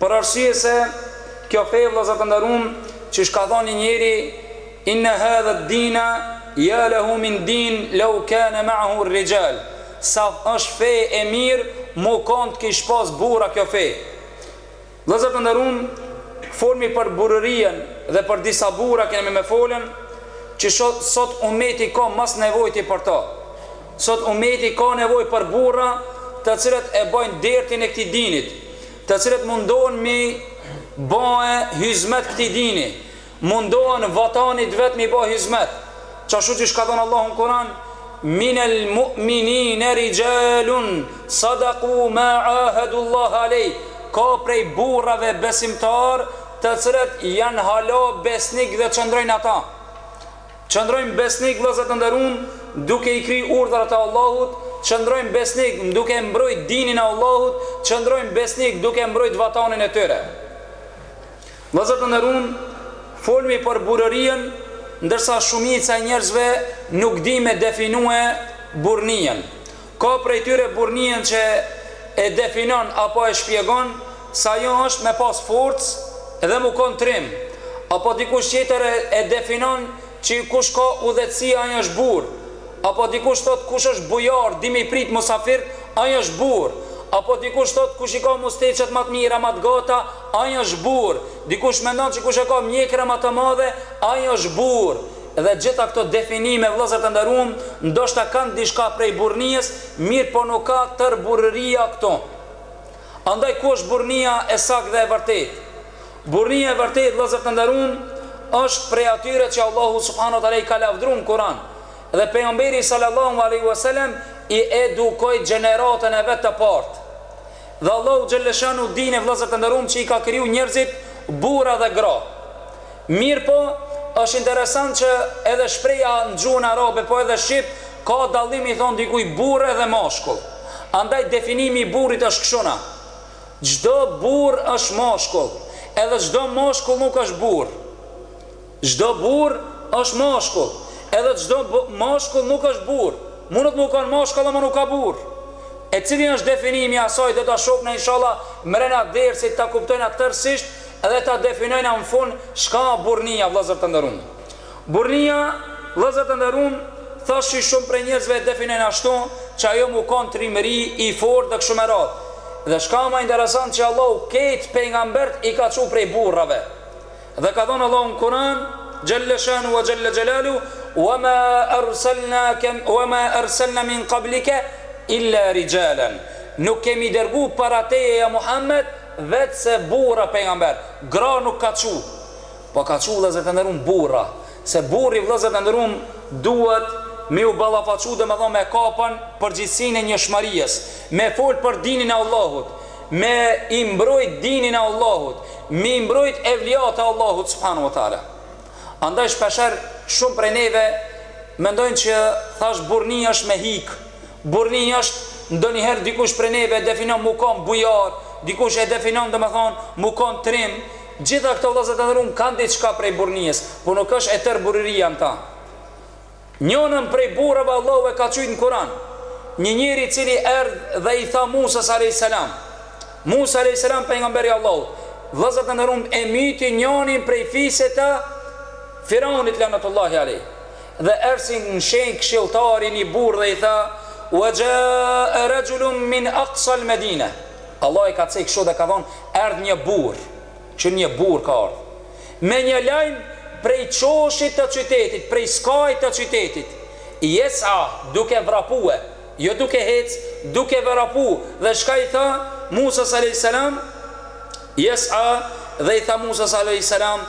Për arsye se kjo fe vëllezër të nderuam qysh ka thënë një njeri Inne hadha dine ja lehu min din lew kane lehu rixhal sa është fe e mirë mu kon të kish pas burra kjo fe Vëllezër të nderuam folmi për burrërinë dhe për disa burra kemi me folën që sot ummeti ka më s'nevojti për to sot ummeti ka nevojë për burra të cilët e bojnë dertin e këtij dinit të cilët mundohen mi ba hyzmet këtij dini, mundohen vatanit vet mi ba hyzmet, qashtu qysh ka thon Allahu në Kuran, Minel mu'minine rixhalun sadaku ma ahadullaha alej, ka prej burrave besimtarë të cilët janë hala besnikë dhe qëndrojnë ata. Qëndrojnë besnik vëllezër të nderuam duke i kry urdhrat e Allahut, qëndrojnë besnik duke e mbrojt dinin e Allahut, qëndrojnë besnik duke mbrojt vatanin e tyre. Vëllezër të nderuam, folmi për burrërien, ndërsa shumica e njerëzve nuk di me definue burrnien. Ka prej tyre burrnien që e definon apo e shpjegon se ajo është me pas forcë dhe mu kon trim, apo dikush tjetër e definon që kush ka udhëheqësi ai është burrë, apo dikush thotë kush është bujar di mi prit musafirt ai është burrë, apo dikush thotë kush i ka musteqet ma të mira ma të gata ai është burrë, dikush mendon që kush e ka mjekrën ma të madhe ai është burrë. Dhe gjitha këto definime vëllezër të nderuam ndoshta kanë diçka prej burrnies mirëpo nuk â tërë burrëria këtu. Andaj ku është burrnia e saktë dhe e vërtetë? Burrnia e vërtetë vëllezër të nderuam është prej atyre që Allahu subhanahu wa taala i ka lavdëruar në Kuran dhe pejgamberi sallallahu alejhi wa selem i edukoi gjeneratën e vet të parë. Dhe Allahu xhelleshanu dini vëllezër të nderuam që i ka kriju njerëzit burra dhe gra. Mirëpo, është interesant që edhe shprehja në gjuhën arabe, po edhe shqip, ka dallim i thonë dikujt burrë edhe mashkull. Andaj definimi i burrit është kështuna, Çdo burrë është mashkull, edhe çdo mashkull nuk është burrë. Çdo burrë është mashkull, edhe çdo mashkull nuk është burrë. Mundet mu kon mashkull ama nuk â burrë. E cili është definimi i asaj do ta shofna inshallah mrena dersit ta kuptojna tërësisht, Dhe ta definojna në fund çka ë burrnia vëllezër të nderumë. Burrnia vëllezër të nderumë thashë shumë prej njerëzve e definojnë ashtu që ajo mu kon trimëri i fortë dhe kështu me radhë. Dhe çka ë më interesant që Allahu kejt pejgambert i ka çu prej burrave. Dhe ka thonë Allahu në Kur'an xhelle shanu wa xhelle xhelalu wa ma arsalna min qablike illa rijalan nuk kemi dergu para teje ja Muhammed Vetë se burra pejgamber, gra nuk ka çu, po ka çu vëllezër të nderuam burra, se burri vëllezër të nderuam duhet me u ballafaqu domethënë me kapën përgjegjësinë e njeshmërisë, me fol për dinin e Allahut, me i mbrojt dinin e Allahut, me i mbrojt evlijatë e Allahut subhanahu wa ta'ala. Andaj shpeshherë shumë prej neve mendojnë që thash burrni është me hik, Burrni është, ndonjëherë dikush prej neve e definon mu kon bujar, dikush e definon domethënë mu kon trim, gjitha këto vëllezër të nderuam kanë diçka prej burrnies, po nuk është e tërë burrëria në këta. Njënën prej burrave Allahu e ka qujt në Kuran, një njeri i cili erdh dhe i tha Musës alejhi selam, Musa alejhi selam pejgamberi i Allahut, vëllezër të nderuam e myti njënin prej fisit të Firaunit lanetullahi alejhi, Dhe erdhi në shenjë këshilltari ni burrë dhe i tha, Wa jaa rajulun min aqsa al-Madinah, Allah e ka cek kështu dhe ka thonë, erdh një burrë, që një burrë ka ardhur, me një lajm prej çoshit të qytetit, prej skajit të qytetit, yes'a, duke vrapue, jo duke hecë, duke vrapu, dhe çka i tha Musës alejhi selam, yes'a, dhe i tha Musës alejhi selam,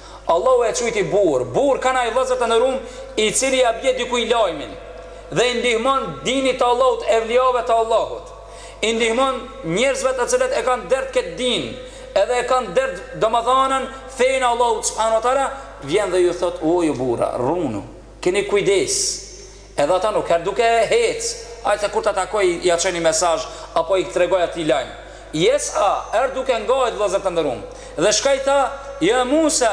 Allahu e qujti burrë. Burrë kanë ai vëllezër të nderum i cili ia bie dikuj lajmin dhe i ndihmon dinit të Allahut, evlijave të Allahut. I ndihmon njerëzve të cilët e kanë dert këtë din edhe e kanë dert domethanë fenë e Allahut subhana wa taala vjen dhe ju thotë o ju burra runu, keni kujdes, Edhe ata nuk u kanë duke hec ai se kur ta takoj ja çoj një mesazh apo i tregoj atij lajm yes'a erdh duke ngajt vëllëzër të nderum dhe shka i tha ja musa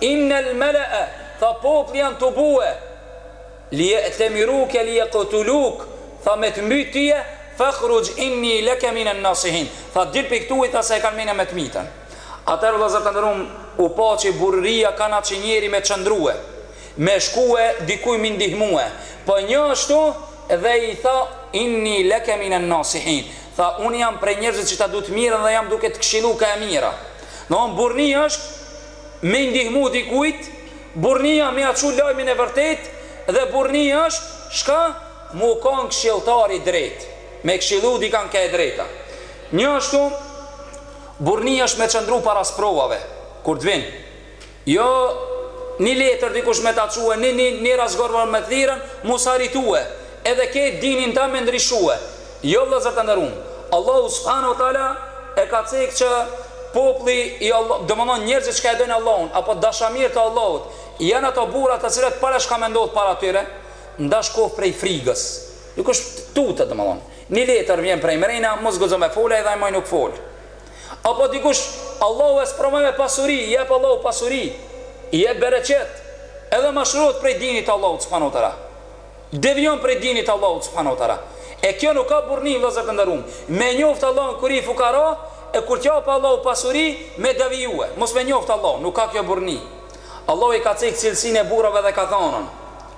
innel mele'e tha popli janë tubue lije'temiruke lijequtuluk tha me të mbyt tyje fekhrugj inni leke minen nasihin tha dil prej këtu i tha se e kanë men me të mitën atëherë vëllëzër të nderum u pa që burrëria kanë që njeri me qëndrue Me shkue dikuj mi ndihmue. Po një ashtu dhe i tha, Inni leke mine n-nasihin. Tha, Unë jam prej njerëzve që ta du të mirën dhe jam duke të këshillu ka e mira. Domthonë burrnia është me i ndihmu dikujt, burrnia me ia çu lajmin e vërtetë dhe burrnia është çka? Mu kon këshilltar i drejtë, me këshillu dikën ka e drejta. Njashtu burrnia është me qëndru para sprovave, kur të vijnë. Jo ni letër dikush me ta çue ni ni razgovor me thirrën mu sarsitue edhe ketë dinin tënd me ndrishue jo vëllëzër të nderum Allahu subhanu e tala e ka cek që populli i All domethënë njerëzit çka e dojn Allahun apo dashamirë të Allahut janë ato burra të cilët para çka me ndodh para tyre ndash koft prej frigës dikush tutet domethënë ni letër vjen prej mrejna mos guxon me fol ai dhe ai mo nuk fol Apo dikush, Allahu e sprovon me pasuri, i jep Allahu pasuri, i jep bereqet, edhe mashtrohet prej dinit të Allahut subhanahu wa taala. Devijon prej dinit të Allahut subhanahu wa taala. E kjo nuk ka burrni vëllezër të nderuam. Me njoft Allahun kur je fukara, e kur t'jap Allahu pasuri, me devijue. Mos me njoft Allahun, nuk ka kjo burrni. Allahu i ka cek cilësinë e burrave dhe ka thanë,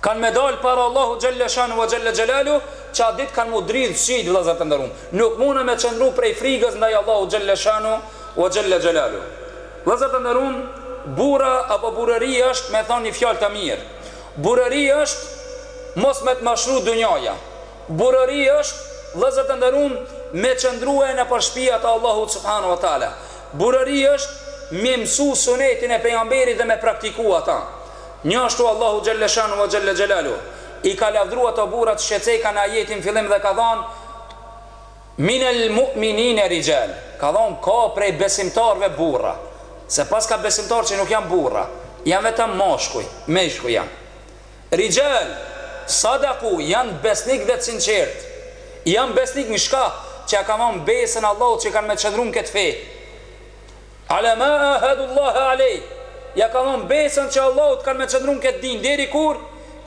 Kan me dal para Allahut xhelle shanu ve xhelle xhelalu Qat dit kan mu dridh syt vëllezër të nderum Nuk mun me qëndru prej frigës ndaj Allahut xhelle shanu ve xhelle xhelalu Vëllezër të nderum Burra apo burrëri është me than një fjalë të mir Burrëri është mos me të mashru dunjaja Burrëri është vëllezër të nderum me qëndrue nëpër shpija të Allahut subhanu ve teala Burrëri është me msu sunetin e pejgamberit dhe me praktiku ata. Gjithashtu Allahu xhelle shanuhu wa xhelle xhelaluhu i ka lavdru ato burra siç e cekëm ajetin n'fillim dhe ka thanë, Minel mu'minine rijal, ka thanë ka prej besimtarëve burra, se paska besimtarë që nuk janë burra, janë vetëm mashkuj, meshkuj janë. Rijal, sadaku, janë besnikë dhe të sinqertë. Janë besnikë në çka? Që ja kanë dhanë besën Allahut që kanë me qëndru në këtë fe. Ma ahadu Allahe alejh, ja kanë dhanë besën që Allahut kanë me qëndru në këtë din deri kur?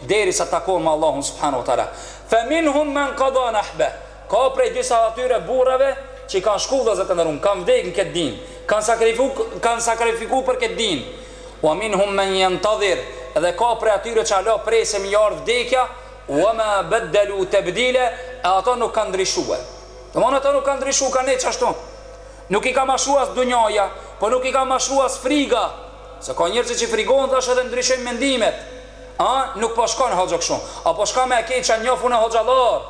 Deri sa të takohen me Allahun subhanahu wa taala. Fe minhum men qada nahbeh, ka prej disa atyre burrave që kanë shku vëllezër të nderuam, kanë vdekë në këtë din, kanë sakrifiku kanë sakrifiku për këtë din, wa minhum men yantadhir, dhe ka prej atyre që hala presin me i ardhë vdekja, wa ma baddalu tabdila, e ata nuk kanë ndryshuar. Domthonë ata nuk kanë ndryshuar, kanë nejt qashtu. Nuk i ka mashtru as dunjaja, po nuk i ka mashtru as friga, se ka njerëz që frigohen tash edhe ndryshojnë mendimet, a, nuk po shkon hoxhë kështu, apo çka ma e keqe që njof unë hoxhallarë,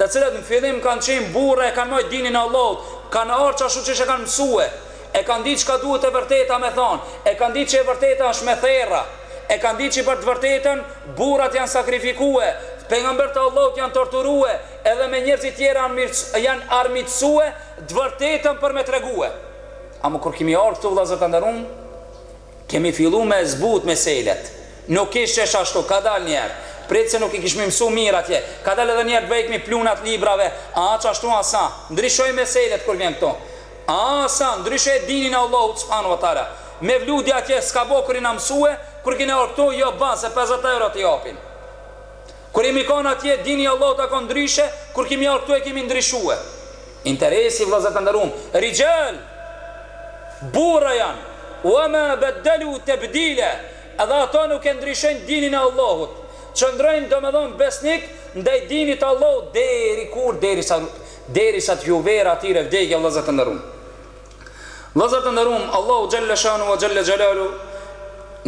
të cilët në fillim kanë qenë burra e kanë majtë dinin e Allahut, kanë ardhë qashtu qysh e kanë mësue, e kanë ditë qka duhet e vërteta me thanë, e kanë ditë që e vërteta është me therra, e kanë ditë që për të vërtetën burrat janë sakrifikue, pejgambert e Allahut janë torturue, edhe me njerëz tjerë janë armiqsue, Të vërtetën për me tregue. Ama kur kemi ardhë këtu vëllazër të nderuam, kemi fillu me e zbut meselet. Nuk ish kështu, kadal një herë. Prit se nuk i kishmi mësu mirë atje. Kadal edhe një herë t'ua hjekmi pluhnat librave, a qashtu a sa. Ndryshojnë meselet kur vjen këtu. A sa, ndryshojnë dinin e Allahut subhanu wa taala. Mevludi atje s'ka bo kur jena mësue, kur kemi ardhë këtu, jo ban se pesëdhjetë euro të japin. Kur jemi kon atje dini Allahu ta kon ndryshe kur kemi ardh këtu e kemi ndryshuë interesi vëllazër të nderuam rixhal burra janë wa ma bedelu tebdila edhe ato nuk e ndryshojnë dinin e Allahut qëndrojnë domethënë besnik ndaj dinit të Allahut deri kur derisa derisa t'ju vjen atyre vdekja vëllazër të nderuam Vëllezër të nderuam, Allahu xhalla shanu wa xhalla xhelalu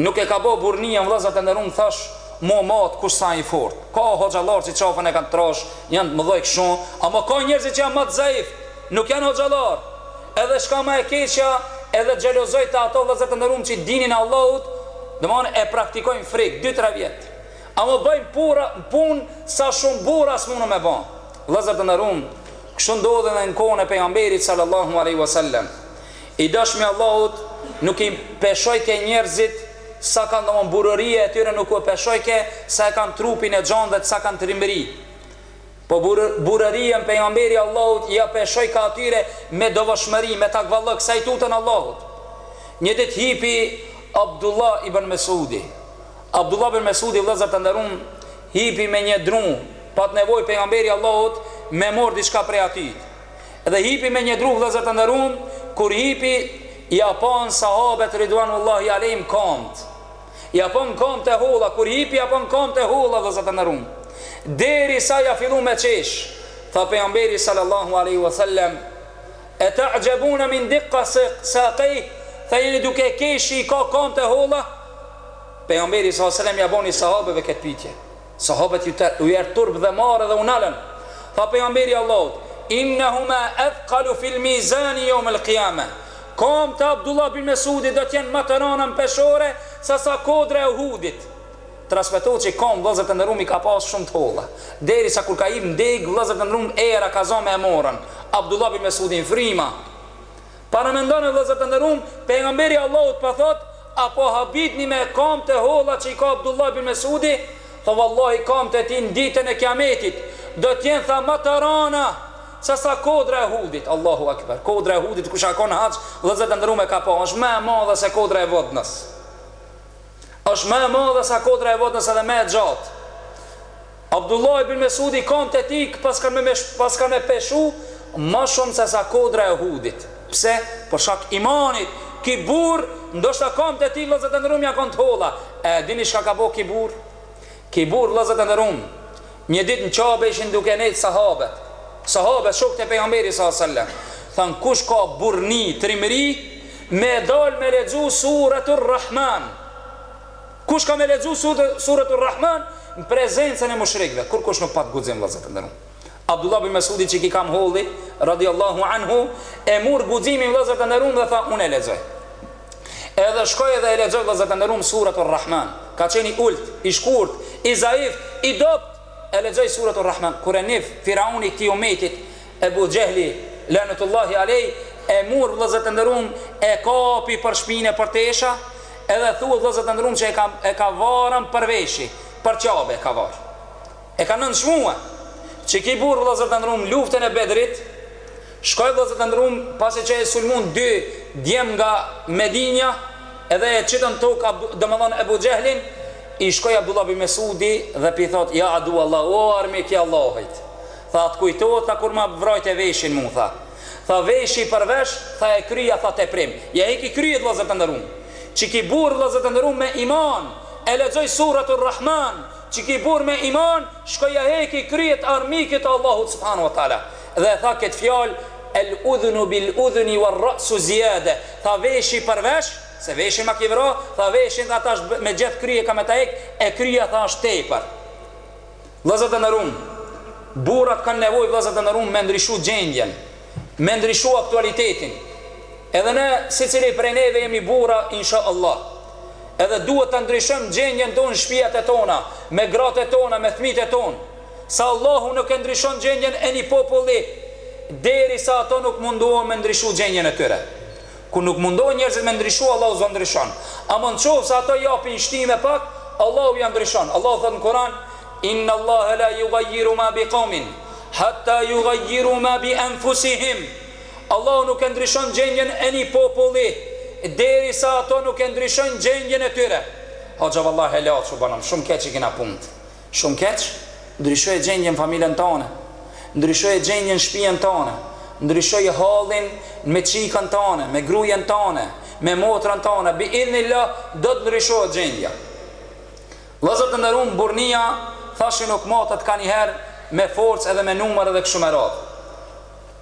nuk e ka bë burrnien vëllezër të nderuam thash mu mat kush sa i fortë. Ka hoxhallarë që qafën e kanë trashë, janë të mëdhej kshu, ama ka njerëzi që janë ma të zaif, nuk janë hoxhallarë. Edhe çka ma e keqja edhe xhelozojnë te ato vëllezër të nderuam që dinin e Allahut, domethënë e praktikojnë frikë dy tre vjet. Ama bëjnë burra punë sa shumë burra s'munën me ba. Vëllezër të nderuam, Kështu ndodhi edhe në kohën e Pejgamberit sallallahu alejhi wa sallam. I dashmi i Allahut nuk i peshojke njerëzit sa kanë domon burrëria e tyre nuk u peshojke sa e kanë trupin e gjan dhe sa kanë trimëri. Po burrëriën Pejgamberi i Allahut ia peshojke atyre me devotshmëri, me takvallëk, sa i tutën Allahut. Një ditë hipi Abdullah ibn Mes'udi. Abdullah ibn Mes'udi, vëllezër të nderuam, Hipi me nje dru, pat nevojë Pejgamberi i Allahut me morë diçka prej atij. Dhe hipi me një dru vëllezër të nderuam, kur hipi ia panë sahabet ridwanullahi alejhim kamtë. Ia panë kamtë e holla, kur hipi ia panë kamtë e holla vëllezër të nderuam. Deri sa ia fillun me qesh. Tha Pejgamberi sallallahu alejhi wa sallam, E ta'jabuna min diqqa saqejh, tha jeni duke kesh që i ka kamtë e holla? Pejgamberi sallallahu alejhi ve sellem ja boni sahabeve këtë pyetje. Sahabët ju u erdh turp dhe marrë edhe u nalën. Tha pejgamberi i Allahut, Innahuma athqalu fil mizani yawm al qiyame. Kamtë e Abdullah bin Mesudit do të jenë ma të rana në peshore se sa kodra e Uhudit. Transmetohet që kamtë vëllezër të nderuam i ka pasë shumë të holla, deri sa kur ka hipë në degë vëllezër të nderuam era ka zanë me e morrë Abdullah bin Mesudin fryma. Paramendoni o vëllezër të nderuam, pejgamberi i Allahut po thotë, A po habitni me kamtë e holla që i ka Abdullah ibn Mes'udi? Tha, Vallahi kamtë e tij në ditën e Kiametit do të jenë tha ma të rana sesa kodra e Uhudit. Allahu Ekber! Kodra e Uhudit kush ka kon haxh, vëllezër të nderuam e ka pa, është më e madhe se kodra e Vodnës. është më e madhe se kodra e Vodnës edhe më e gjatë. Abdullah ibn Mesudi kamtë e tij pas kanë me, pas kanë me peshu ma shumë se sa kodra e Uhudit. Pse? Për shkak imanit, ky burrë, ndoshta kamtë e tij vëllezër të nderuam, ja kanë të holla. E dini çka ka bo ky burrë? Ky burrë vëllezër të nderuam, Një ditë në Ka'be ishin duke nejtë sahabët. Sahabët, shokët e Pejgamberit sallallahu alejhi ve sellem, thanë, Kush ka burrni, trimëri, me dalë me lexu Suret Ar-Rahman. Kush ka me lexu Suret Ar-Rahman në prezencën e mushrikëve? Kurkush nuk pat guxim, vëllezër të nderuar. Abdullah ibn Mesudi që ki kamholli, radiallahu anhu, e mur guximin vëllezër të nderuar dhe tha, unë e lexoj. Edhe shkoi edhe e lexoi vëllezër të nderuam surat Ar-Rahman. Ka qenë i ulët, i shkurtë, i zaif, i dobët. E lexoi surat Ar-Rahman kur e nih Firauni i këtij umetit Ebu Xhehli lanetullahi alejh e mur vëllezër të nderuam e kapi për shpinë e për tesha edhe thuhet vëllezër të nderuam që e ka e ka varën për veshi, për qabe e ka varë. E ka nënçmue qiki burrë vëllezër të ndërum luftën e Bedrit shkoi vëllezër të ndërum pasi që e sulmun dy djem nga Medinja edhe e qitën n'tokë domethën Ebu Xhehlin i shkoi Abdullah bin Mesudi dhe pi thotë ja aduvallah o armik i Allahit tha a të kujtohet tha kur ma vrave veshin mu tha tha veshi për vesh tha e kryja tha teprim ja heki kryet vëllezër të ndërum qiki burrë vëllezër të ndërum me iman e lexoi suratur Rahman Qiki burr me iman shkoi ja heki kryet armikit të Allahut subhanehu wa taala dhe e tha këtë fjalë el udhunu bil udhuni werre'su zijade tha veshi për vesh se veshin ma ki vra tha veshin tha tash me gjithë krye kam me ta hek e krya tha është tepër vëllezër të nderum burrat kanë nevojë vëllezër të nderum me ndryshu gjendjen me ndryshu aktualitetin edhe ne secili prej neve jemi burra inshallah edhe duhet ta ndryshojmë gjendjen tonë shtëpiat e tona me gratë e tona me fëmijët e tonë se Allahu nuk e ndryshon gjendjen e një populli derisa ato nuk mundohen me ndryshu gjendjen e tyre Kur nuk mundohen njerëzit me ndryshu Allahu s'jav ndryshon ama në qoftë se ato japin shti me pak Allahu ja ndryshon Allahu thotë në Kuran Inna Allahe la yughayiru ma bi qaumin hatta yughayiru ma bi anfusihim Allahu nuk e ndryshon gjendjen e një populli derisa ato nuk e ndryshojnë gjendjen e tyre Hoxha vallahi helaq u banëm shumë keq i kena punët Shumë keq? Ndryshoje gjendjen familjen tane, ndryshoje gjendjen shpien tane, ndryshoje hallin me çikën tane, me grujen tane, me motrën tane, bi idhnillah do të ndryshohet gjendja. Vëllezër të nderuam burrnia thashë nuk matet kanjëherë me forcë edhe me numër edhe kështu me radhë.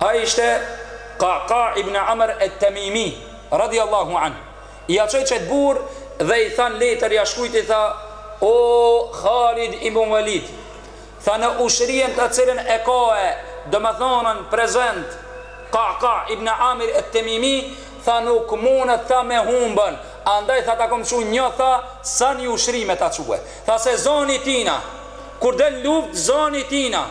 Ai ishte Qa'qa' ibn Amr et-Tamimi, radijallahu anhu. Ia çoi qëtë burrë dhe i dha një letër, ia shkrujti tha, O Khalid ibn Walid! Tha në ushtrien të cilën e ke domethënë prezent Qa'qa' ibn Amir et-Tamimi, tha nuk munët tha me humbën, andaj tha ta kom çu një tha sa një ushtri me ta çue. Tha se zani tina, kur del luftë zani tina,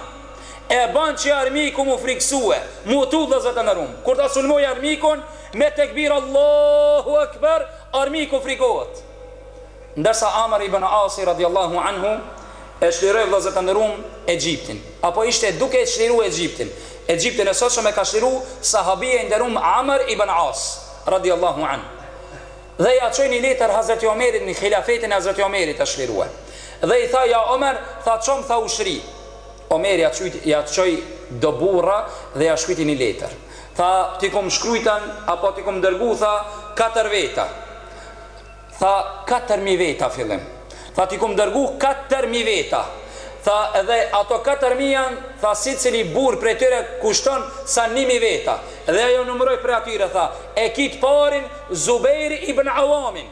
E ban qe armiku mu frikësue, mu u tudhë vëllezër të nderum. Kur ta sulmon armikun, me tekbir Allahu Ekber, armiku frikohet. Ndërsa Amr ibn Asi radijallahu anhu e çliroi vëllezër të nderuam Egjiptin, apo ishte duke e çliru Egjiptin, Egjiptin e sotshëm e ka çliru sahabija i nderuam Amr ibn As radijallahu anhu. Dhe ia çoi një letër Hazreti Omerit në Khilafetin e Hazreti Omerit u çlirua. Dhe i tha, Ja Omer, tha çom tha ushtri. Omeri ia çoi ia çoi do burra dhe ia shkrujti një letër. Tha, T'i kom shkrujtën apo t'i kom dërgu tha, katër veta. Tha, Katër mijë veta fillimisht. Tha t'i kom dërgu katër mijë veta tha dhe ato katër mijë janë tha sicili burrë prej tyre kushton sa një mijë veta dhe ia numëroi prej atyre tha e ki të parin Zubejr ibn Awamin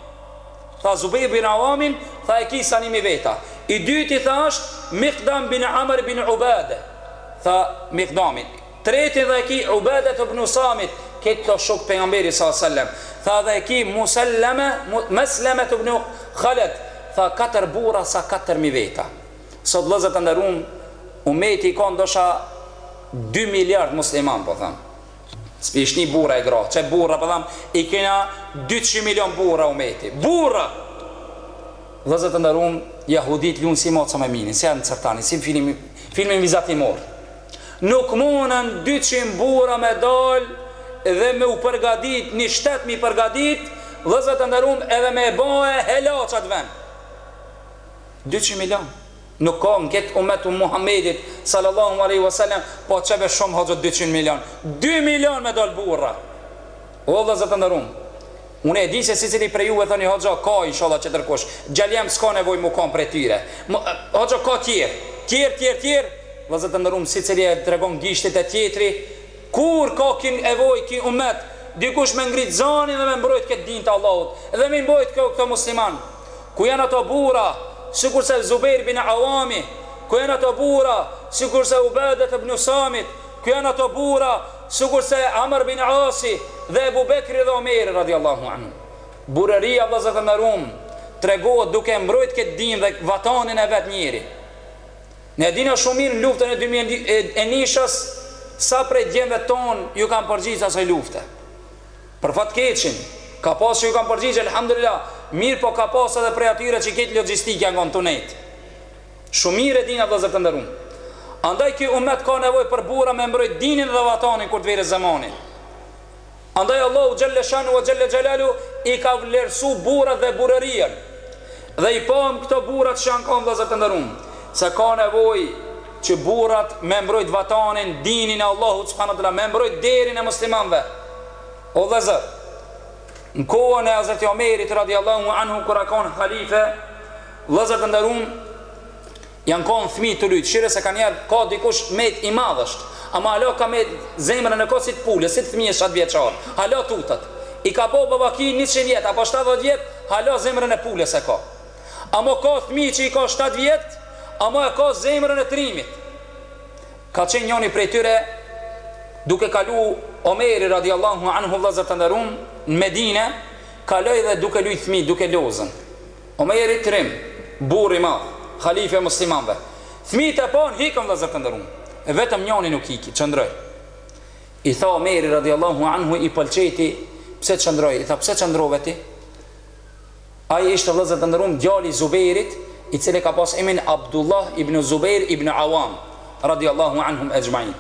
tha Zubejr ibn Awamin tha e ki sa një mijë veta i dyti tha është Mikdam bin Amr bin Ubade tha Mikdamin Treti tha e ki Ubedet ibn Samit, këto shokë pejgamberit salallahu alejhi vesellem, tha dhe e ki Muselleme, Meslemet ibn Khaled, tha katër burra sa katër mijë veta. Sot vëllezër të nderuam umeti ka ndosha dy miliard musliman po them. S'pi shtin burra e gra, çe burra po them i kena dyqind milion burra umeti. Burra! Vëllezër të nderuam jahudit lun si maca me minin, si janë crtani, si filmi filmi vizatimor. Nuk munën dyqind burra me dal dhe me u përgadit ni shtet m'i përgadit vëllezër të nderum edhe me e ba helaç at vend dyqind milion nuk ka në ket umet të Muhamedit salallahu alejhi vesellem po qe be shum hoxhë dyqind milion dy milion me dal burra O vëllezër të nderum Unë e di se sicili prej juve thoni hoxha ka inshallah tjetërkush Gjallë jam s'ka nevoj mu kon prej tyre Më hoxha ka tjerë Tjerë tjerë tjerë Vëllezër të nderum sicili e drejton gishtin te tjetri Kur ka ky nevoj ky umet Dikush me ngrit zanin dhe me mbrojt këtë din të Allahut Dhe m'i mbrojt këto musliman Ku janë ato burra Sikurse Zubejr bin Awami Ku janë ato burra Sikurse Ubadet ibn Samit Ku janë ato burra Sikurse Amr bin Asi dhe Ebu Bekri dhe Omeri radhiyallahu anhum. Burrëria vëllezër të nderuam tregohet duke e mbrojt këtë dinë dhe vatanin e vet njeri. Ne e dina shumë mirë në luftën e dy mijë e njishës sa prej djemve tanë ju kanë përgjigjë asaj lufte. Për fat të keq, ka pas që ju kanë përgjigjë elhamdulilah, mirëpo ka pas edhe prej atyre që te logjistika janë kanë tu nejt. Shumë mirë e dina vëllezër të nderum. Andaj ky umet ka nevojë për burra me mbrojt dinin dhe vatanin kur të vjen zemani. Andaj Allahu xhelle shanu wa xhelle xhelalu i ka vlerësu burrat dhe burrërien. Dhe i pamë këto burrat që janë kanë vëllezër të nderum se ka nevojë që burrat me mbrojt vatanin, dinin e Allahut subhanu wa teala, me mbrojt derin e muslimanëve. O vëllezër, në kohën e Hazreti Omerit radiallahu anhu kur ka qenë halife, Vëllezër të nderum Jan kon fëmij tu lujt shihe se ka njerëz ka dikush met i madh ësht ama hala ka me zemrën e ka si të pulës si të fëmijës shtatë vjeçar hala tutet i ka bo babë ky njëqind vjet apo shtatëdhjetë vjet hala zemrën e pulës e ka ama ka fëmij që i ka shtatë vjet ama e ka zemrën e trimit ka qen njani prej tyre duke kalu Omeri radiallahu anhu vëllezër të nderum në Medine kaloi dhe duke lujt fëmijë duke loz Omeri trim, burrë i madh, halife i muslimanëve. Fëmijët e panë ikën vëllezër të nderuam. E vetëm njoni nuk iki, qëndroi. I tha Omeri radiallahu anhu i pëlqejti pse qëndroi, i tha pse qëndrove ti? Ai ishte vëllezër të nderuam djali i Zubejrit, i cili ka pas emrin Abdullah ibn Zubejr ibn Awam radiallahu anhum ejmain.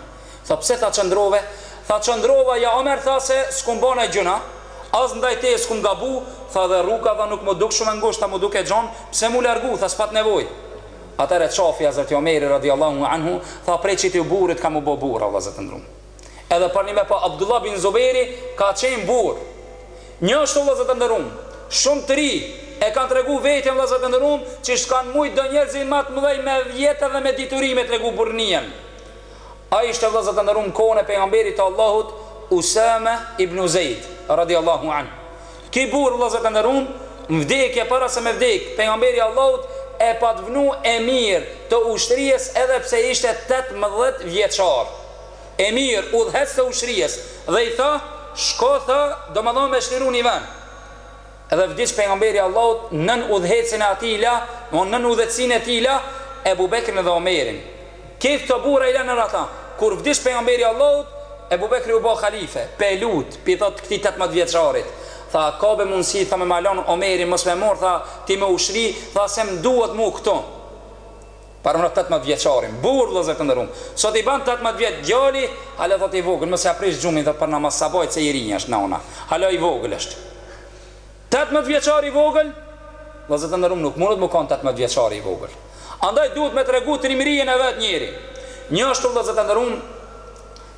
Tha, Pse tha qëndrove? Tha, Qëndrova, ja Omer, tha, se s'kum ba naj gjunah, as ndaj teje s'kum gabu, tha, dhe rruga, tha, nuk mu duk shumë e ngushtë, tha, mu duk e gjon, pse mu largu, tha, s'pat nevojë. Atëherë ça tha Hazreti Omeri, radijallahu anhu, tha, Prej qitij burrit ka mu bo burrë, o vëllezër të nderuar. Edhe përnjime pra Abdullah bin Zubejri ka qenë burrë. Njashtu, vëllezër të nderuar, shumë të ri e kanë tregu veten, vëllezër të nderuar, që s'kanë mujtë do njerëzi ma të mëdhej me vjet edhe me dituri me tregu burrnien. Ai ishte vëllazër të nderuar në kohën e Pejgamberit të Allahut, Usame ibn Zeid, radijallahu anh. Ky burrë, vëllazër të nderuar, në vdekje, para se me vdekë, Pejgamberi i Allahut e pat vnu emir të ushtries edhe pse ishte tetëmbëdhjetë vjeçar. Emir, udhëheq të ushtries, dhe i tha, Shko, tha, domethënë me çliru ni ven. Dhe vdiq Pejgamberi i Allahut nën udhëheqjen e tij i la, domthonë nën udhëheqësinë e tij i la Ebu Bekrin dhe Omerin. Kqyr këto burra i la nën ata. Kur vdiq Pejgamberi i Allahut, Ebu Bekri u ba halife, pe e lut, pi thotë këtij tetëmbëdhjetë vjeçarit, tha, a ka be mundësi, tha, me ma lanë Omerin, mos me morë, tha, ti me ushtri, tha, se m'duhet mu këtu. Paramëra tetëmbëdhjetë vjeçarin burrë vëllëzër të nderuam sot i ban tetëmbëdhjetë vjet djali hala thotë i vogël mos ja prish gjumin thotë për namaz sabajt se i ri është nana hala i vogël është tetëmbëdhjetë vjeçar i vogël vëllëzër të nderuam nuk mundet mu kon tetëmbëdhjetë vjeçar i vogël andaj duhet me tregu trimërinë e vet njeri. Një ashtu vëllëzër të nderuam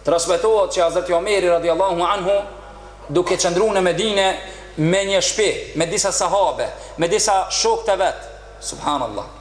transmetohet që Hazreti Omeri radiallahu anhu duke qëndru në Medine me një shpi me disa sahabe me disa shok të vet subhanallah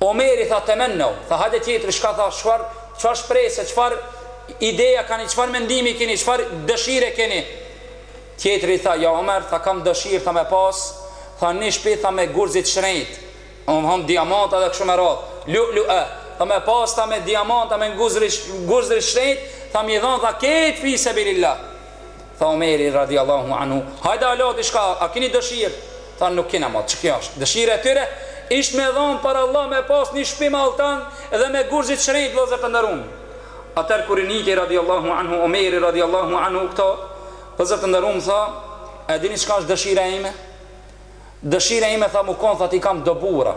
Omeri tha temennew, tha hajde tjetri çka tha çfar shprese çfar ideja keni çfar mendimi keni çfar dëshire keni tjetri tha ja Omer tha kam dëshir tha me pas tha ni shpi tha me gurë të shtrejt domthon diamanta dhe kështu me radh lu'lu'a tha me pas tha me diamanta me gurë gurë të shtrejt tha mi dhan tha ket fi sebilillah Tha Omeri, radhiyallahu anhu, Hajde hala diçka, a kini dëshirë? Thanë, Nuk kina ma, kjo është? Dëshira e tyre ishte me dhanë për Allah me pasë një shpi me altan dhe me gurë të shtrejtë, vëllezër të nderuam. Atëherë kur i njeti, radhiyallahu anhu, Omeri, radhiyallahu anhu, këto, vëllezër të nderuam, tha, A e dini çka është dëshira ime? Dëshira ime, tha, mu kon, tha, t'i kam do burra.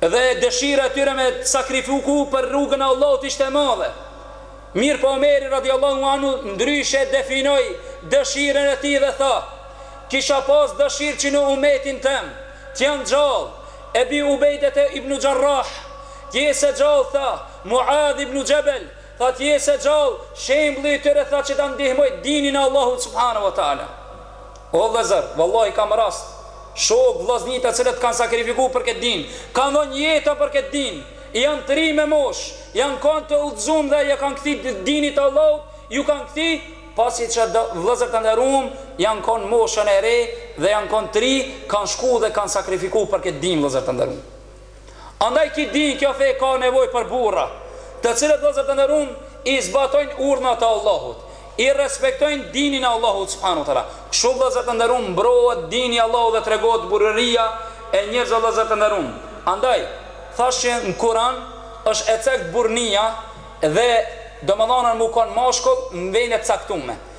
Dhe dëshira e tyre me sakrifiku për rrugën e Allahut ishte e madhe. Mirëpo Omeri radijallahu anhu ndryshe e definoi dëshirën e tij dhe tha, Kisha pasë dëshirë që në umetin tem të janë gjallë, Ebi Ubejde ibn Xharrah, Të jesë gjallë, tha, Muadh ibn Xhebel, tha, Të jesë gjallë, shembulli i tyre, tha, që ta ndihmojë dinin e Allahut subhanahu wa taala. O vëllëzër, vallahi kam rast, shokë, vllazni të cilët kanë sakrifiku për këtë din, kanë dhënë jetën për këtë din, janë të rinj me moshë, janë kanë të udhëzum dhe ja kanë kthi dinit të Allahut, ju kanë kthi, pasi që vllëzër të nderuam janë kanë moshën e re dhe janë kanë të ri, kanë shku dhe kanë sakrifiku për këtë din vllëzër të nderuam. Andaj ky din kjo fe ka nevojë për burra, të cilët vëllezër të nderuam i zbatojnë urdhnat e Allahut, i respektojnë dinin e Allahut subhanu teala. Kështu vëllezër të nderuam mbrohet dini i Allahut dhe tregohet burrëria e njerëzve vëllezër të nderuam. Andaj thashë që në Kuran është e cektë burrnia dhe domethënë me u kon mashkull në vene të caktume.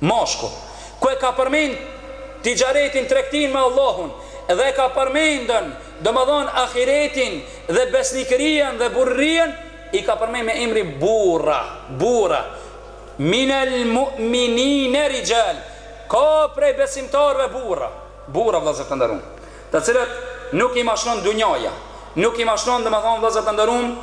Mashkull, ku e ka përmend tixharetin, tregtinë me Allahun, dhe e ka përmend, domethënë ahiretin dhe besnikërinë dhe burrërinë, i ka përmend me emrin burra, burra, minel mu'minine rixhal, ka prej besimtarëve burra, burra vëllezër të nderuam, të cilët nuk i mashtron dunjaja, nuk i mashtron domethënë vëllezër të nderuam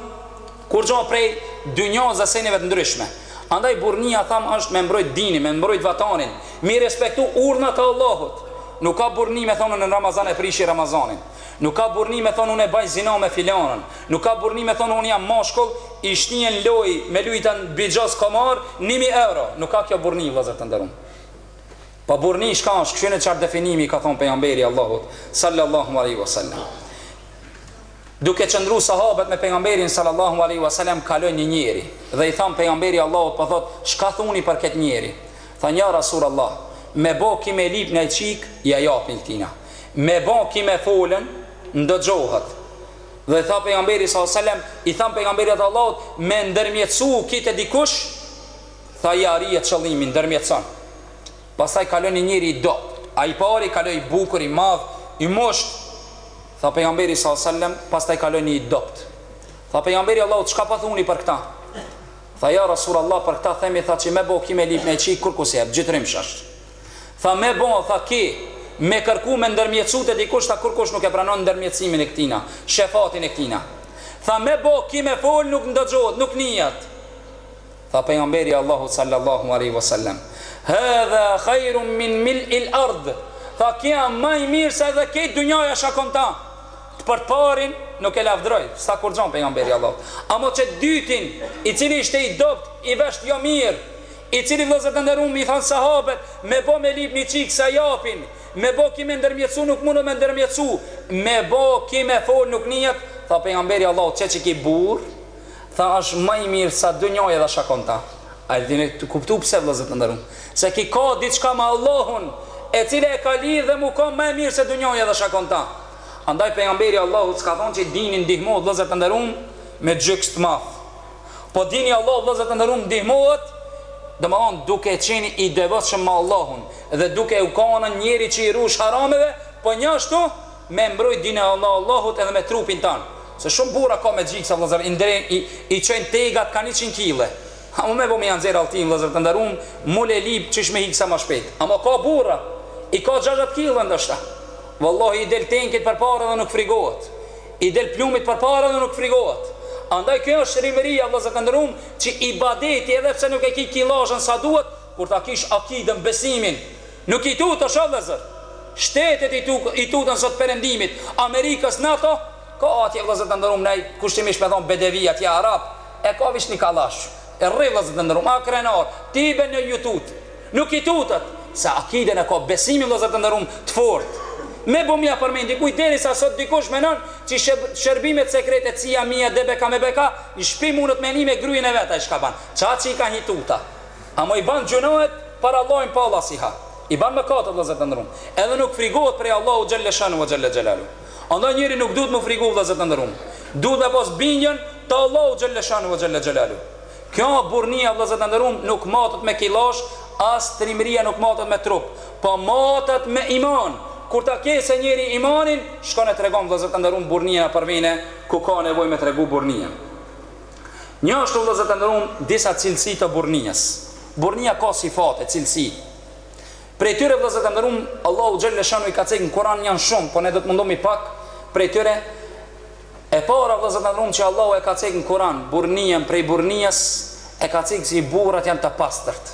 Kurgjo prej dynjas dhe seneve të ndryshme. Andaj burrnia thamë është me mbrojt dinin, me mbrojt vatanin, me i respektu urdhnat e Allahut. Nuk ka burrni me thonë unë në Ramazan e prishi Ramazanin. Nuk ka burrni me thonë unë e baj zina me filanen. Nuk ka burrni me thonë unë jam mashkull, i shtij në lojë me lujt në bixhoz komar një mijë euro. Nuk a kjo burrni vëllezër të nderum. Po burrni çka është, kqyrni çfarë definimi ka thonë Pejgamberi i Allahut, sallallahu alejhi vesellem. Duke qëndru sahabët me Pejgamberin sallallahu alejhi wa sallam kaloi një njeri dhe i thanë Pejgamberi Allahut po thotë çka thuni për këtë njeri thanë ja Rasullallah me bo ki me lip naj çikë ja japin ktina me bo ki me fol ndëgjohet dhe tha Pejgamberi sallallahu alejhi wa sallam i thanë Pejgamberit Allahut me ndërmjetsu ki te dikush tha ja arrin qëllimin ndërmjetson pastaj kaloi një njeri i dobët ai i pari kaloi i bukur i madh i moshë Tha Pejgamberi sal sellem, pastaj kaloi një i dobt. Tha Pejgamberi i Allahut, çka po thuni për këta? Tha, ja Rasulallah, për këta themi, tha, që me bo ki me lip ni çikë, kurkush s'i jep, gjytrym ç'është. Tha, me bo, tha, ki, me kërku me ndërmjetësu te dikush, tha, kurkush nuk e pranon ndërmjetësimin e këtina, shefatin e këtina. Tha, me bo, ki me fol, nuk ndëgjohet, nuk nihet. Tha Pejgamberi i Allahut sallallahu alejhi wa sallam, Hadha khairun min mil'il ardh, tha ki ë ma i mirë se edhe krejt dynjaja çka ka n'ta. Të përparmin nuk e lavdëroi, s'tha kurrgjo Pejgamberi i Allahut. Ama qet dytin, i cili ishte i dobtë, i veshtë jo mirë, i cili vëllezër të nderuam i thanë sahabët, me bo me lip një çikë s'ja japin, me bo ki me ndërmjetësu nuk munet me ndërmjetësu, me bo ki me fol nuk nihet, tha Pejgamberi i Allahut që qiki burrë, Tha është ma i mirë se dynjaja dhe çka ka n'ta a e din e ke kuptu pse vëllezër të nderum se ki ka diçka me Allahun e cila e ka lidh dhe m'u kan ma i mirë se dynjaja dhe çka ka n'ta andaj pejgamberi Allahut s'ka thonë që dini ndihmohet vëllezër të nderum me gjyks të madh po dini Allahut vëllezër të nderum ndihmohet domethënë duke qenë i devotshëm me Allahun dhe duke u kanë njeri që i ruhesh harameve po njashtu Me e mbrojt dinin e Allah Allahut edhe me trupin tanë se shumë burra ka me gjyksa vëllezër i ndrejnë i i çojnë tegat ka njëqind kile ama me bo me ja nxjerr alltinë vëllezër të nderuam mul e lip qysh me ik sa ma shpejt ama ka burra i ka gjashtëdhjetë kile ndoshta vallahi i del tenkit përpara dhe nuk frigohet i del plumit përpara dhe nuk frigohet andaj kjo është trimëria vëllezër të nderuam që ibadeti edhe pse nuk e ki kilazhën sa duhet kur ta kish akiden besimin Nuk i tutet o vëllëzër. Shtetet i tuten sot perëndimit, Amerikës, NATO, ka atje vëllëzër të nderuam naj kushtimisht me thon bedevi atje arab e ka vesh ni kallash e rri vëllëzër të nderuam krenar ti ben në YouTube nuk i tutet se akiden e ka besimin vëllëzër të nderuam të fortë me bo me ja përmen dikujt deri sa sot dikush menon që sheb shërbimet sekrete cia mia debeka mebeka në shpi munet me ni me gruen e vet ai shka ban ça që i ka hi tuta Ama i ban gjynahet para Allahin pa Allah e sheh i ban mëkatet vëllezër të nderuam edhe nuk frigohet prej Allahut xhelle shanu ve xhelle xhelalu andaj njeri nuk duhet mu frigu vëllezër të nderuam duhet me pas bindjen te Allahu xhelle shanu ve xhelle xhelalu kjo burrnia vëllezër të nderuam nuk matet me killash as trimëria nuk matet me trup po matet me iman kur ta ket njeri imanin shkon e tregon vëllezër të nderuam burrnien nëpër vene ku ka nevojë me tregu burrnien Njashtu vëllezër të nderuam disa cilësi të burrnies. Burrnia ka sifate, cilësi. Prej tyre vëllezër të nderuam Allahu xhelle shanu i ka cek në Kur'an janë shumë, po ne do të mundohemi pak prej tyre e para vëllezër të nderuam që Allahu e ka cek në Kur'an, burrnien prej burrnies e ka cek se burrat janë të pastërt.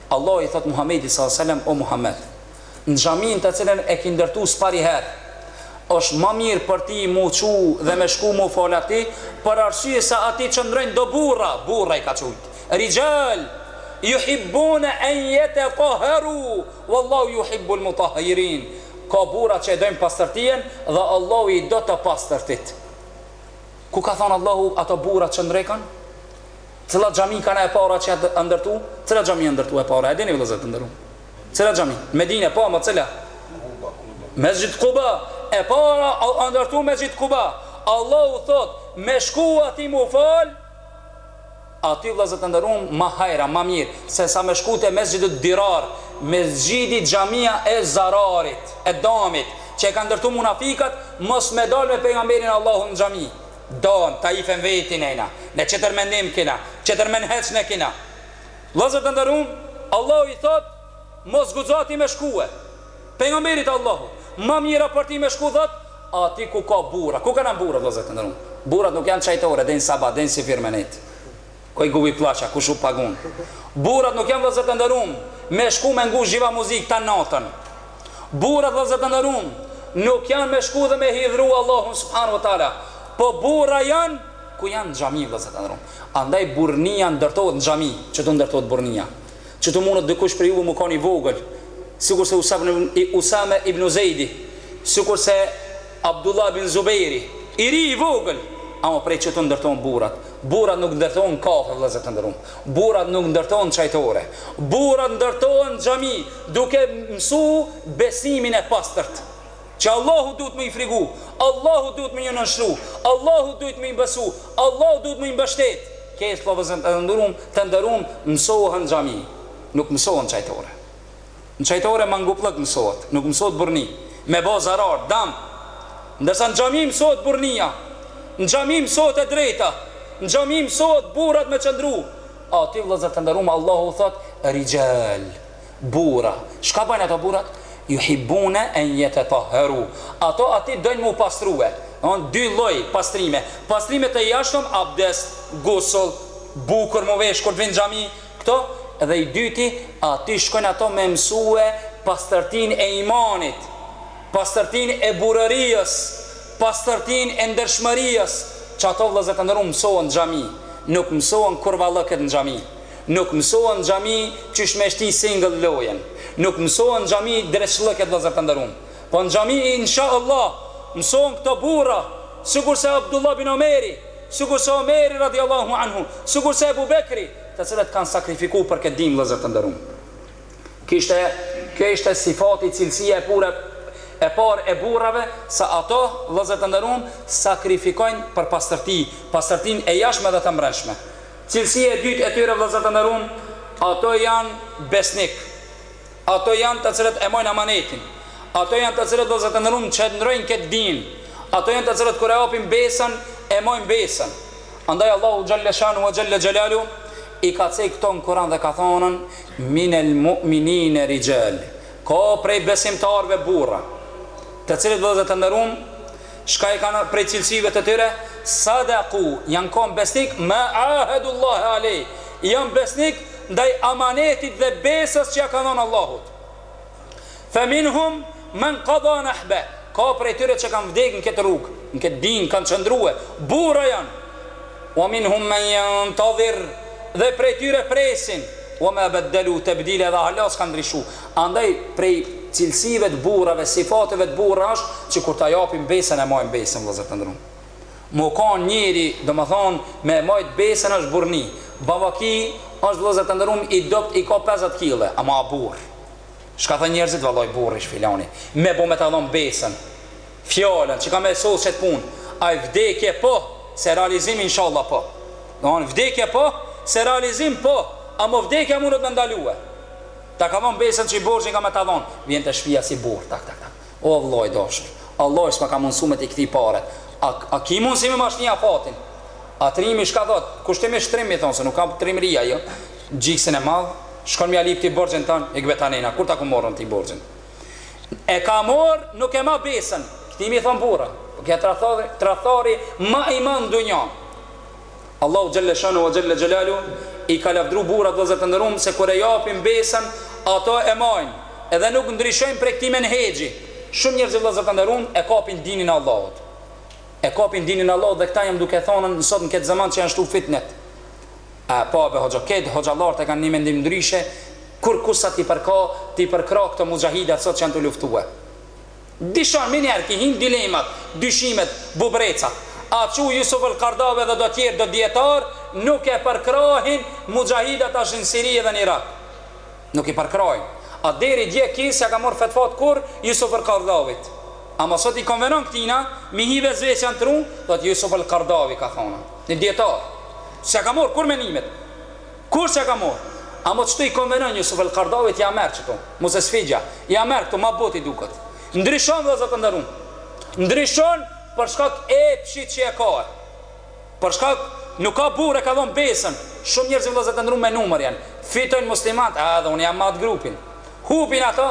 Allahu i thotë Muhamedit sallallahu alejhi ve sellem, O Muhamed! Në xhaminë të cilën e ke ndërtu së pari herë, është më mirë për ty mu çu dhe me shku mu fal aty, për arsye se atje qëndrojnë do burra, burra i ka quejt, Rijal! Yuhibbune en yetetaharu, Wallahu yuhibbul mutahhirin, Ka burra që e dojnë pastërtinë dhe Allahu i do të pastërtit. Ku ka thanë Allahu ata burra qëndrojkan? Cila xhami u kanë e para që u ndërtu? Cila xhami u ndërtu e para? E dini vëllëzër të nderum? Cila xhami? Medine, po, ama cila? Mesxhid Kuba, e para u ndërtu Mesxhid Kuba. Allahu thot, me shku aty mu fal, aty vëllëzër të nderum ma hajr, ma mirë, se sa me shku te Mesxhid Dirar, mesxhid xhamia e zararit, e damit, që e kanë ndërtu munafikat, mos me dal me pejgamberin e Allahut në xhami. Donin ta ifen veti ne jena ne qetër mendim kina qetër menhexh ne kina vllëzër të nderum Allahu i thot mos guxo ti me shkue Pejgamberi i Allahut ma mirë për ti me shku thot aty ku ka burra ku ka burra vllëzër të nderum burrat nuk jan n'çajtore dej n'sabah dej n'syfyr me nejt Ku i hubi plaq kush e pagun. Burrat nuk janë vëllzër të nderum me shku me ngu zhiva muzikë tan natën burrat vëllzër të nderum nuk janë me shku dhe me hidhru Allahun subhanu wa taala po burra janë ku janë në xhami vëllzër të nderum andaj burrnia ndërtohet në xhami që të ndërtohet burrnia që të mundet dikush prej juve me kanë i vogël sikur se Usame, Usame ibn Zejdi sikur se Abdullah ibn Zubejri, i ri i vogël, Ama prej që të ndërtohen burrat? Burrat nuk ndërtohen n'kafe, vëllezër të nderuam. Burrat nuk ndërtohen n'çajtore. Burrat ndërtohen në xhami, duke mësu besimin e pastërt. Që Allahut duhet me iu frigu, Allahut duhet me ju nënshtru, Allahut duhet me i besu, Allahut duhet me iu mbështet. Ketë këto vëllezër të nderuam, të nderuam, mësohen në xhami, nuk mësohen n'çajtore. Në çajtore mangupllëk mësohet, nuk mësohet burrni. Me ba zarar, dam! Ndërsa në xhami mësohet burrnia. Në xhami mësohet e drejta. Në xhami mësohen burrat me qëndru. Aty vëllezër të nderuam Allahu thotë, Rijal, burra. Çka bëjnë ato burra? Yuhibune en yetetaheru. Ato aty dojnë mu pastrue. Domthon dy lloj pastrime. Pastrime të jashtme, abdest, gusull, bukur mu veshë kur të vinë në xhami, Këto dhe i dyti aty shkojnë ato me mësue pastërtinë e imanit, pastërtinë e burrërisë, pastërtinë e ndershmërisë, që ato vëllezër të nderuar mësohen në xhami, nuk mësohen kurvallëket në xhami, nuk mësohen në xhami qysh me shti single lojën, nuk mësohen në xhami dreqllëket vëllezër të nderuar, po në xhami insha Allah mësohen këto burra, sikurse Abdullah bin Omeri, sikurse Omeri radijallahu anhu, sikurse Ebu Bekri, të cilët kanë sakrifiku për këtë din vëllezër të nderum kështu kjo ishte sifati cilësia e pure e parë e burrave se ato vëllezër të nderum sakrifikojnë për pastërti pastërtinë e jashtme dhe të mbrendshme cilësia e dytë e tyre vëllezër të nderum ato janë besnik Ato janë të cilët e mojnë amanetin. Ato janë të cilët vëllezër të nderuam qëndrojnë n'këtë din. Ato janë të cilët kur e japin besën e mojnë besën. Andaj Allahu xhel-le shanuhu ue xhel-le xhelaluhu i ka cek këto në Kuran dhe ka thënë minel mu'minine rijal ka prej besimtarëve burra të cilët vëllezër të nderuam Çka ka prej cilësive të tyre? Sadaku, janë kanë besnik, ma ahadullahe alejh, janë besnik ndaj amanetit dhe besës që ia kanë dhënë Allahut. Fe minhum men qada nahbeh, ka prej tyre që kanë vdekë në këtë rrugë, në këtë din kanë qëndrue, burra janë, Wa minhum men yantadhir, dhe prej tyre presin, wa ma baddalu tabdila, dhe hala s'kanë ndryshu. Andaj prej cilësive të burrave sifateve të burrave është që kur ta japim besën e majmë besën vëllezër të ndërumë. Mu kanë njeri domethënë me e majtë besën është burrni. Babaki është vëllezër të nderum i dobët i ka pesëdhjetë kile ama â burrë. Çka thonë njerëzit vallaj burrë ish filani me bo me ta dhon besën Fjalën që ka me sos qet punë a vdekje po se realizim inshallah po domthon vdekje po se realizim po ama vdekja mundet me ndalue ta ka dhon besën qi borxhin ka me ta dhon vjen te shpija si burr tak tak tak o vlla i dashur vallahi s'ma ka mundsu me ti kthi paret a a ki mundsi me ma shti afatin a trimi shka thot kush është trim mi thon se nuk ka trimni jo gjoksin e madh shkon me ja lyp ti borxhin tan ik be ta nana kur ta kum morr un ti borxhin E ka mor, nuk e ma besën. Këti ni thonë burra. Po kjo trathtar, trathtari ma i madh në dunja. Allahu xhelle shanuhu ue xhelle xhelaluhu i ka lavdru burrat vllezër të nderum se kur e japin besën, ato e majnë. Edhe nuk ndryshojnë prej këti menhexhi. Shumë njerëz vllezër të nderum e kapin dinin e Allahut. E kapin dinin e Allahut dhe këta jam duke thonë sot në këtë zaman që janë shtu fitnet. A po be hoxhë këta hoxhallartë e kanë ni mendim ndryshe kurkush s'a t'i përka t'i përkrah këto muxhahidat sot që janë tu luftue disave menjëherë i hinë dilemat dyshimet bubrrecat a çu Jusuf el Kardavi edhe do tjerë do dijetarë nuk e përkrahin muxhahidat as në Siri edhe në Irak. Nuk i përkrahin. A deri dje ky s'ja ka marrë fetvatë kurrë Jusuf el-Kardavit. Ama sot i konvenon këtina mi hi vesveseja në tru, thotë Jusuf el-Kardavi ka thonë atë. Një dijetar. S'ja ka marrë kurrë menimet. Kurrë s'ja ka marrë. Ama qitu i konvenon Jusuf el-Kardavit ja merr çtu. Muses Fikhja. Ja merr këtu ma butë i duket. Ndryshon vëllezër të nderuar. Ndryshon për shkak epshit që e ka. Për shkak nuk a burrë e ka dhënë besën shumë njerëz vëllezër të nderuar me numër janë fitojnë muslimanët a edhe unë jam me atë grupin hupin ato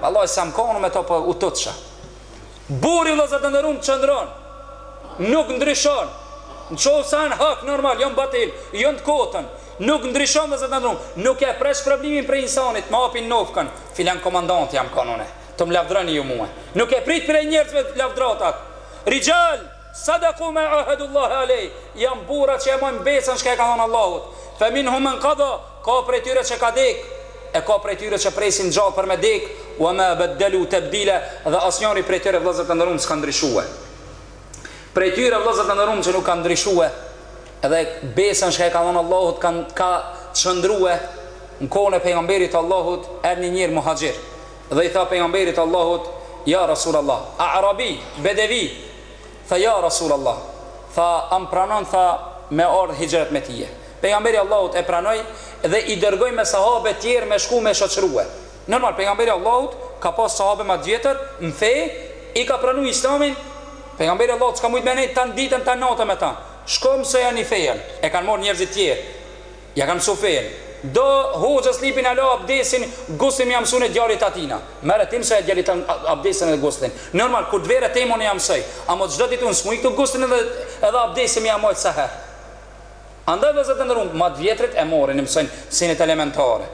vallai s'jam kon unë me to po u tutësha burri vëllezër të nderuar qëndron nuk ndryshon në qoftë s'a në hak normal jo n'batil jo n'të kotën nuk ndryshon vëllezër të nderuar nuk e pret problemin prej insanit më japin nofkën filan komandant jam kon unë të më lavdroni ju mua nuk e prit prej njerëzve lavdratat Rixhal Sadaku ma ahedullahe alej, janë burrat që e majnë besën çka ja kanë dhonë Allahut. Fe minhum men kada, ka prej tyre që ka dek, e ka prej tyre që presin gjallë për me dek, ue ma beddelu tebdila, dhe asnjëri prej tyre vëllezër të nderum s'ka ndryshuar. Prej tyre vëllezër të nderum që nuk ka ndryshuar edhe besën çka ja ka dhonë Allahut kanë ka qëndruar në kohën e pejgamberit të Allahut erdhi njëri muhaxhir Dhe i tha Pejgamberit të Allahut, Ja Rasulallah, A'rabi, Bedevi! Tha, Ja Rasulallah! Tha, A më pranon, tha, me ardhë hixhret me tije? Pejgamberi i Allahut e pranoi dhe i dërgoi me sahabët e tjerë me shku me shoqërue. Normal, Pejgamberi i Allahut ka pasë sahabe ma të vjetër në fe, i ka pranu Islamin, Pejgamberi i Allahut s'ka mujtë me nejtë tanë ditën, tanë natën me ta. Shko mësojani fejen. E kanë marrë njerëzit tjerë. Ja kanë msu fejen. Do hoxhës lipin hala abdesin guslin me ja msu ne djalit atina. Mere ti msoja djalit tënd abdesin edhe guslin. Normal kur të verë te mu unë ja msoj. Amo çdo ditë unë s'muj këtu guslin edhe edhe abdesin me ja majt sa herë. Andaj vëllezër të nderuam ma të vjetrit e morin e msojnë senet elementare.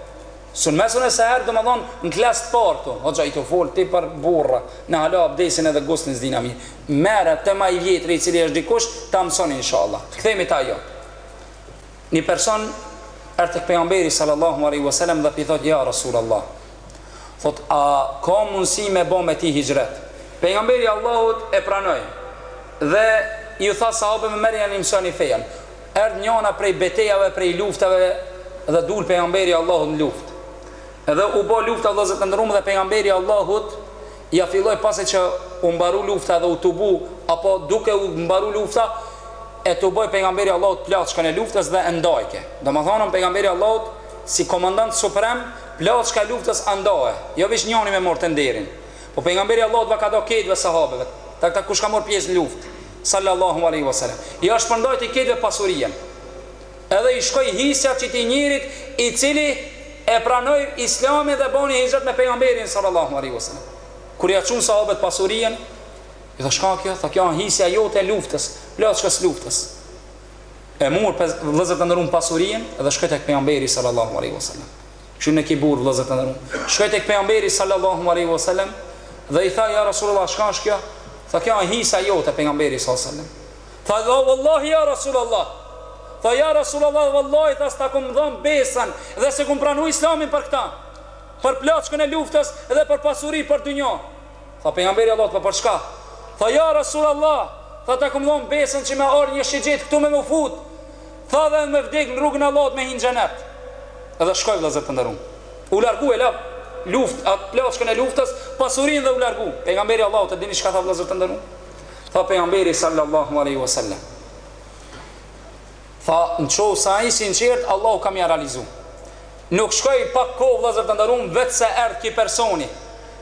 Sun mesune sa herë domethënë në klas të parë këtu. Hoxha i tu fol ti për burra na hala abdesin edhe guslin s'dina mirë. Mere te ma i vjetri i cili është dikush ta mson inshallah. Të kthehemi te ajo. Një person erdh tek pejgamberi sallallahu alaihi wasallam dhe p'i thotë ja Resulallah, thotë a ka mundësi me bo me ti hixhret? Pejgamberi i Allahut e pranoi dhe iu tha sahabeve merrjani mësoni fejen. Erdh njana prej betejave, prej luftave dhe dul pejgamberi i Allahut në luftë. Edhe u bo lufta vëllezër të nderuam dhe pejgamberi i Allahut Ja filloi pasi që u mbaru lufta dhe u tubu apo duke u mbaru lufta e tuboi pejgamberi i Allahut plaçkën e luftës dhe e ndajke. Domethënë pejgamberi i Allahut si komandant suprem plaçka e luftës a nda, e jo veç njani me marr tenderin. Po pejgamberi i Allahut va ka da ketve sahabeve, ta këta kush ka marr pjesë në luftë, Sallallahu alejhi wa selam, ja shpërndajti ketve pasurien. Edhe i shkoi hisja qitij njerit i cili e pranoi islamin dhe bani hixhret me pejgamberin sallallahu alejhi ve sellem. Kur ia çun sahabet pasurinë, i tha çka kjo, tha kjo ë hisja jote e luftës, plaçkës luftës. E mor pas vëllezër të nderuam pasurinë dhe shkoi tek pejgamberi sallallahu alejhi ve sellem. Kqyrne ki burr vëllezër të nderuam. Shkoi tek pejgamberi sallallahu alejhi ve sellem dhe i tha ja rasulullah çka është kjo? Tha kjo ë hisja jote pejgamberi sallallahu alejhi ve sellem. Tha, O Wallahi ja Rasulallah! Tha, Ja Rasulallah, Wallahi, tha, s'ta kum dhënë besën dhe s'e kum pranu Islamin për këta, për plaçkën e luftës dhe për pasuri, për dynja. Tha Pejgamberi i Allahut, Po për çka? Tha, Ja Rasulallah, tha, ta kum dhënë besën që me ardhë një shigjetë këtu me m'u fut, tha, dhe me vdekë në rrugën e Allahut me hi në xhenet. Edhe shkoi, vëllezër të nderuam. U largu, e la luftë, atë plaçkën e luftës, pasurinë dhe u largu. Pejgamberi i Allahut, e dini çka tha, vëllezër të nderuam? Tha pejgamberi sallallahu alaihi wasallam. Tha n'qoft se a i sinqert Allahu ka me ia realizu. Nuk shkoi pak kohë vëllazër të nderuam veç se erdh ky personi.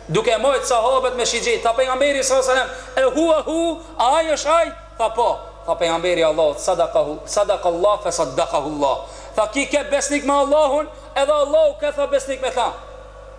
Duke e mojt sahabët me shigjet, tha pejgamberi sallallahu alaihi wasallam, "E hua hu, a ai është ai?" Tha po. Tha pejgamberi Allahut, "Sadaqallaha fa sadaqahu Allah." Tha ki ke besnik me Allahun, edhe Allahu ke tha besnik me ta.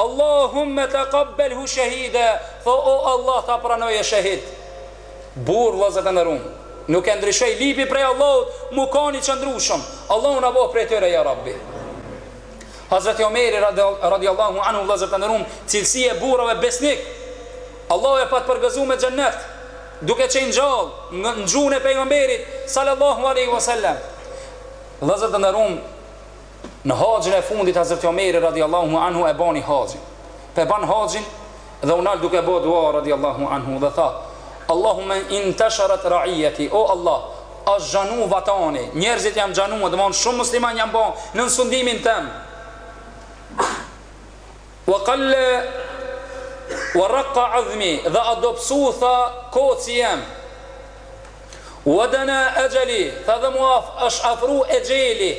Allahumme taqabbelhu shahida, tha o Allah ti pranoje shahid. Burrë vëllezër të nderuam, nuk e ndryshoi lipi prej Allahut mu kanë i qëndrueshëm. Allahu na boft prej tyre ya Rabbi. Hazreti Omeri radiallahu anhu vëllezër të nderuam, cilësi e burrave besnikë. Allahu e pat përgëzuar me xhennet, duke qenë gjallë në gjuhën e pejgamberit sallallahu alaihi wasallam. Vëllezër të nderuam, Në haxhin e fundit Hazreti Omeri radijallahu anhu e bani haxhin. Pe ban haxhin dhe u nal duke bo dua radijallahu anhu dhe tha, Allahume inteshërat raijeti, o Allah, asht zgjanu vatani, njerëzit janë zgjanu, domethanë shumë muslimanë janë bo nën sundimin tem. Wa qalla wa raqqa 'azmi, dhe asht dobësu tha koci jem. Wa dana ajali, tha dhe mu është afru exheli.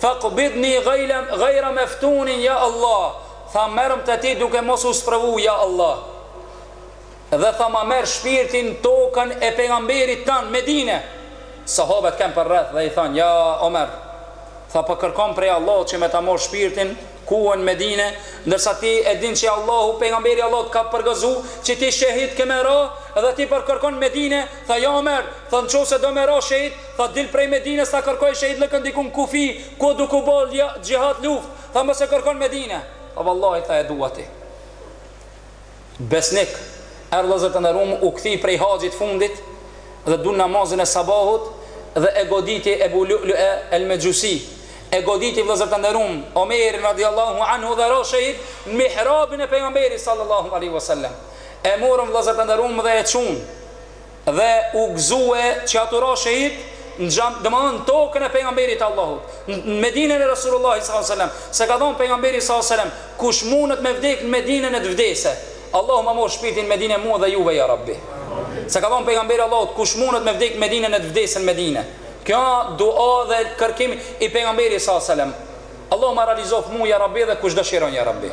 Faqbidni ghayra ghayra maftunin ya Allah, tha merrmë te ti duke mos u sprovu ya Allah. Dhe tha ma merr shpirtin në tokën e pejgamberit tand, Medine. Sahabët kenë përreth dhe i thanë, ya Omer, tha po po kërkon prej Allahut që me ta marr shpirtin, Ku në Medine, ndërsa ti e din që Allahu pejgamberi i Allahut t'ka përgëzu që ti shehid ke me ra edhe ti po e kërkon n'Medine, tha ja Omer, tha nëqofse do me ra shehid, tha dil prej Medines tha kërkoje shehidllëkun diku në kufij ku duke u bo xhihad luftë, tha mos e kërko n'Medine, tha vallahi tha e du aty. Besnik, Er vëllezër të nderuam u kthi prej haxhit fundit dhe dul n'namazin e sabahut dhe e goditi Ebu Lu'lu'e El Mejusi e goditi vëllezër të nderuam Omerin radijallahu anhu dhe ra shehid në mihrabin e pejgamberit sallallahu alejhi vesellem e morën vëllezër të nderuam dhe e çunë Dhe u gëzue që aty ra shehid në xham, domethënë në tokën e pejgamberit të Allahut, në Medinën e Resulullahit sallallahu alejhi wasallam, se ka thënë pejgamberi sallallahu alejhi wasallam, kush mundet me vdekë në Medine le të vdesë, Allahu ma marrtë shpirtin në Medinë mua dhe juve ya Rabbi. Se ka thënë pejgamberi Allahut, kush mundet me vdekë në Medine le të vdesë në Medinë. Kjo dua dhe kërkim i pejgamberit sallallahu alejhi wasallam, Allahu ma realizoft mua ya Rabbi dhe kush dëshiron ya Rabbi.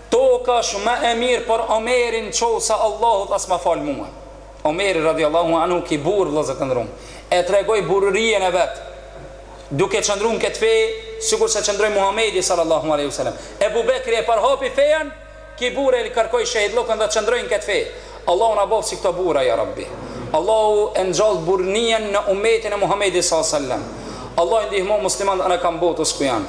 Toka është më e mirë për Omerin qofse Allahu s'ma fal mua. Omeri radijallahu anhu ky burrë vëllezër të ndërum e tregoi burrërijen e vet duke qëndru në këtë fe sikur se qëndroi Muhamedi sallallahu alejhi wasallam. Ebu Bekri e përhapi fejen ky burrë e kërkoi shehidllëkun dhe qëndroi në këtë fe. Allahu na boft si këto burra ja Rabbi. Allahu e ngjall burrnijen në umetin e Muhamedit sallallahu alejhi wasallam. Allah ndihmo muslimanët anekënd botës ku janë.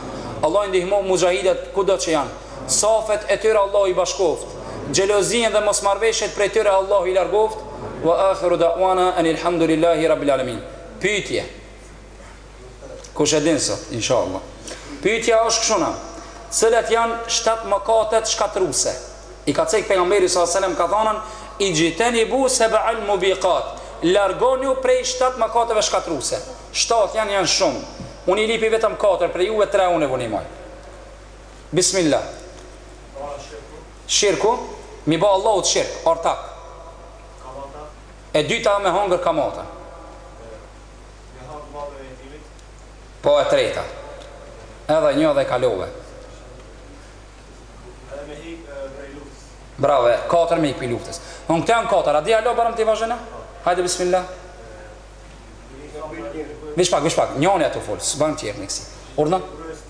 Allah i ndihmo muxhahidet kudo që janë. Safët e tyre Allahu i bashkoftë, xhelozinë dhe mosmarrëveshjet prej tyre Allahu i largoftë, wa akhiru da'wana anil hamdulillahi rabbil alamin. Pyetje, Kush e din sot, inshallah. Pyetja është kështu na, Cilat janë shtatë mëkatet shkatërruese? I ka cek pejgamberi sallallahu alaihi wasallam ka thanë, Ijtanibu sab'al mubiqat, largonu prej shtatë mëkateve shkatërruese. Shtatë janë, janë shumë. Unë i lipi vetëm katër prej juve, tre unë ju ndihmoj. Bismillah. Shirku, mi ba Allahut shirk, ortak. E dyta me hongër kamatën. Po e treta. Edhe një dhe kalove. Bravo, katër me ik prej luftës. Në në këtë janë katër, a di ato bre m'i vazhdu? Hajde, bismillah. Vish pak, vish pak, njani atje u fol, së banë të jepë në kësi. Urna? Urna?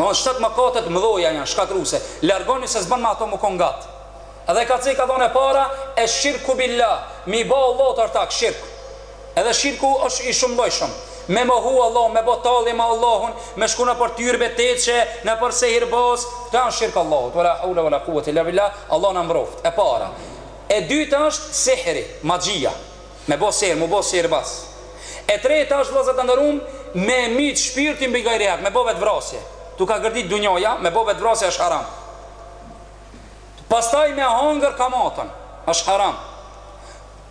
Domthon shtatë mëkate të mëdhoja janë shkatruse largonu se s'ban me ato me u kon ngat edhe ka cek ka thon e para esh-shirku billah me i ba Allahut ortak shirku edhe shirku është i shumllojshëm me mohu Allahun me bo tallje me Allahun me shku nëpër tyrbe teqe nëpër sehirbaz kto janë shirk Allahut wala hawla wala kuwwete illa billah Allahu na mbroftë e para e dyta është sihri magjia Me bo sehir, m'u bo sehirbaz. E treta është vëllezër të nderuam, me e myt shpirtin bigajri hak, me bo vetvrasje. Tu ka gërdit dunjaja, me bo vetvrasje është haram. Pastaj me hangër kamatën, është haram.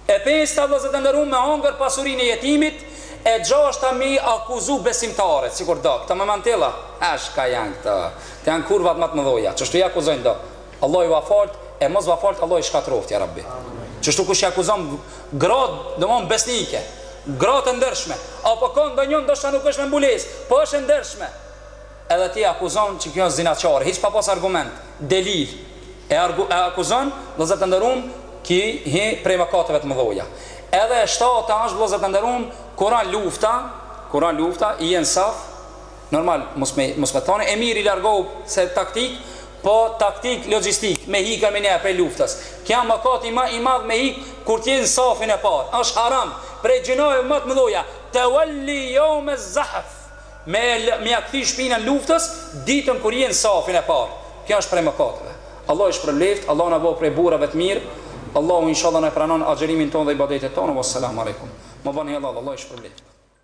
E pesta vëllezër të nderuam, me hangër pasurinë e jetimit, e gjashta me i akuzu besimtaret, sikur do, këta me mantila, eh çka janë këto, këto janë kurvat më të mëdhoja, qështu i akuzojnë do, Allahu jav faltë e mos jav faltë Allahu i shkatrroftë ja rabbi qështu kush i akuzon grat domon besnike grat e ndershme apo ka ndonjë ndoshta nuk është me mbules po është e ndershme edhe ti e akuzon që kjo është zinaqare hiç pa pas argument delil e, argu, e akuzon vllazën të nderum ke hi prej mëkateve të mëdhoja edhe e shtata është vllazën të nderum kur o lufta kur o lufta je në saf normal mos me mos me thon emiri largohu se taktik Po taktik logjistik me ik amo me ik prej luftës kjo mëkati ma i madh me ik kur t'je në safin e parë është haram prej gjynaheve ma të mëdhoja tawalli yawm al zahf me e lë me ja kthy shpinën luftës ditën kur je në safin e parë kjo është prej mëkateve Allahu ju shpërbleftë Allahu na bëftë prej burrave të mirë Allahu inshallah na e pranon agjerimin tonë dhe ibadetet tona wassalam alejkum ma bani hallall Allahu ju shpërbleftë.